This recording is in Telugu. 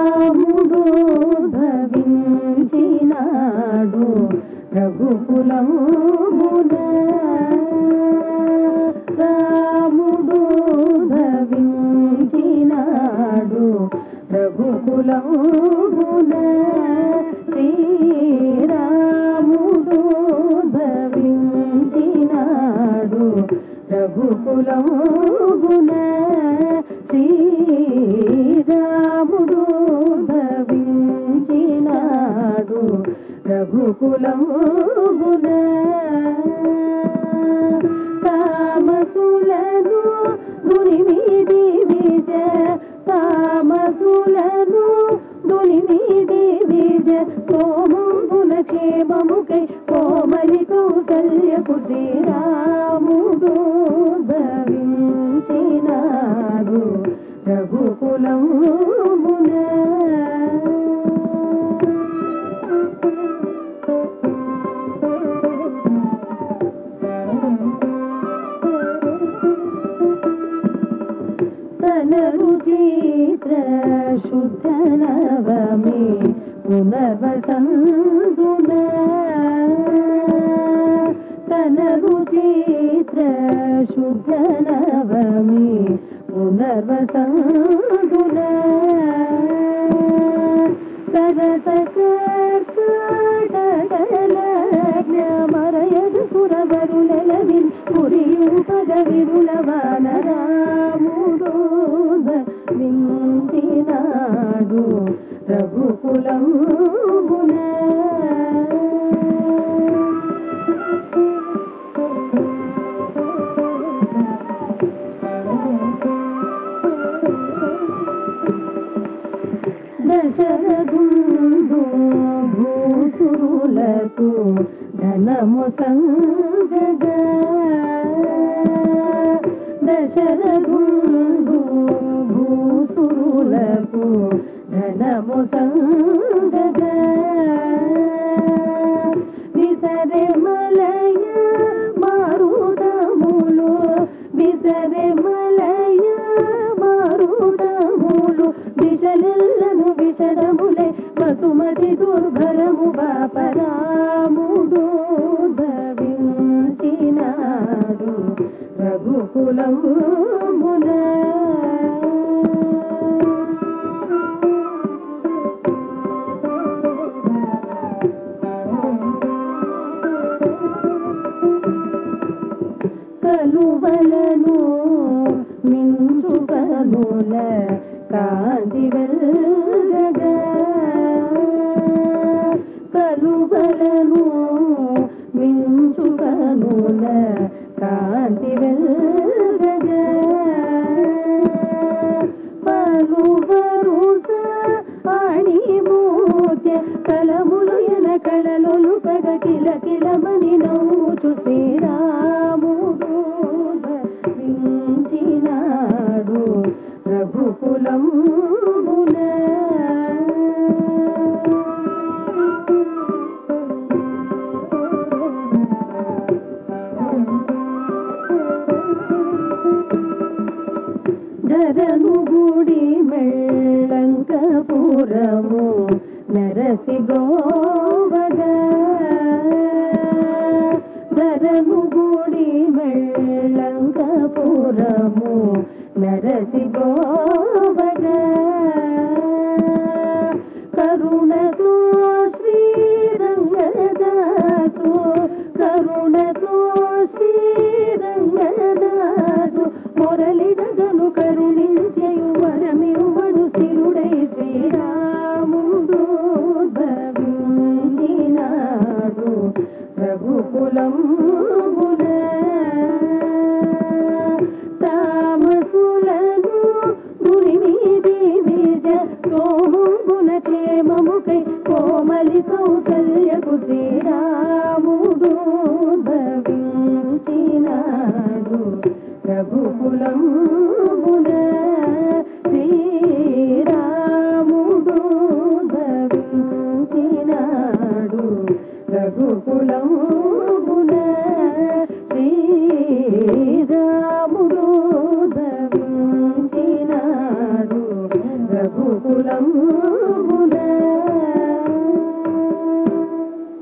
రాముడు భవించినాడు రఘుకులము రాముడు భవించినాడు రఘుకులము శ్రీరాముడు భవించినాడు రఘుకులము గుణ కులమున తామసులను దునిమి దివిజ తామసులను దునిమి దివిజ కోమంబుల క్షేమముకై కోమలి కౌసల్యపు శ్రీరాముడు భవించినాడు రఘుకులమున తన రుచిత్ర శుద్ధ నవమి పునర్వసందున తన రుచిత్ర శుద్ధ నవమి పునర్వసందున మరయదు సురవరులవిన్ పురియు పదవిరుల భూసురులకు ధనము సంగద దశరథుండు భూసురులకు ధనము సంగగా వసుమతి దుర్భరము బాపరాముడు రఘుకులము మున కలువలను మించుకనుల కాంతి వెల్గగ కిల నవ్వుచు శ్రీరాముడు ధరించినాడు రఘుకులం గుడి మెళ్ళంకపురము నరసి గో నరసి రఘుకులమున శ్రీరాముడు భవించినాడు రఘుకులమున